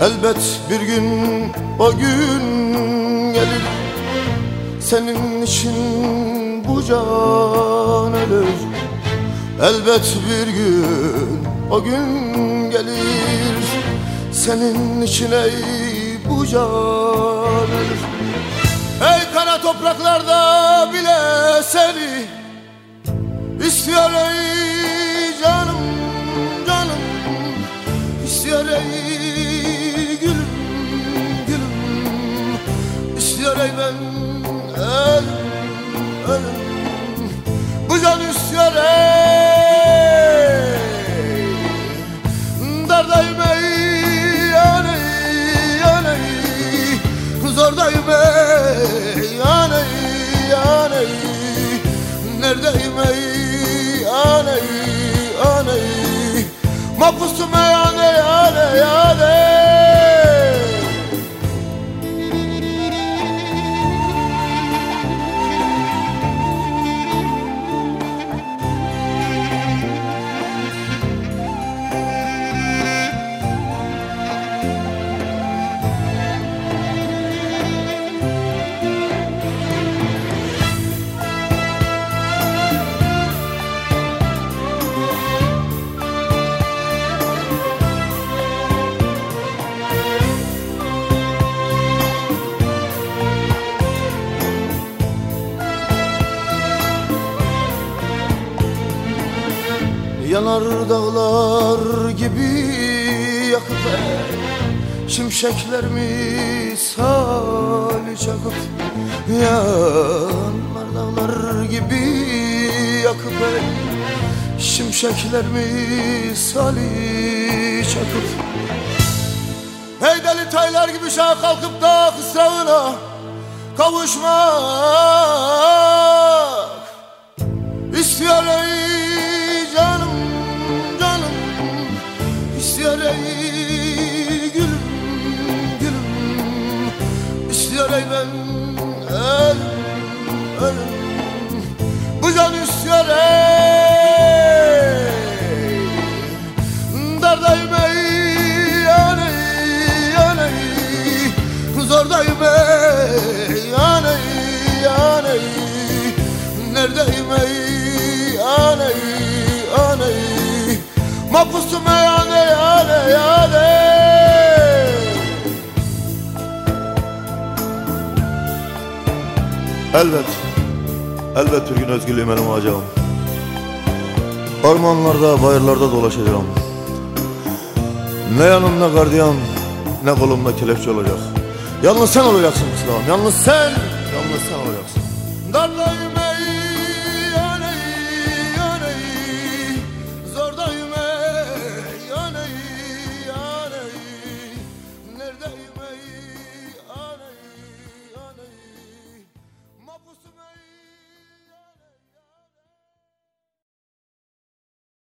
Elbet bir gün o gün gelir. Senin için bu can ölür. Elbet bir gün o gün gelir. Senin için ey bu can ölür. Ey kara topraklarda bile seni İstiyor ey İstiyor ey ben ölüm ölüm Bu can istiyor ey Dardayım ey yaney yaney Zordayım ey yaney yaney Neredeyim ey aney aney Mahpusum ey aney aney aney Yanar dağlar gibi yakıp Şimşekler misali çakıp Yanar dağlar gibi yakıp Şimşekler misali çakıp. Hey deli taylar gibi şah kalkıp da kısrağına kavuşmak. İstiyor ey İstiyor ey ben ölüm. Ölüm Bu can istiyor ey. Dardayım ey yaney yaney Zordayım ey yaney yaney Neredeyim ey aney aney Mahpusum ey aney aney aney Elbet, elbet bir gün özgürlüğüme olacağım. Ormanlarda, bayırlarda dolaşacağım. Ne yanımda gardiyan, ne kolumda kelepçe olacak. Yalnız sen olacaksın Mustafa'm, yalnız sen, yalnız sen olacaksın. Dardayım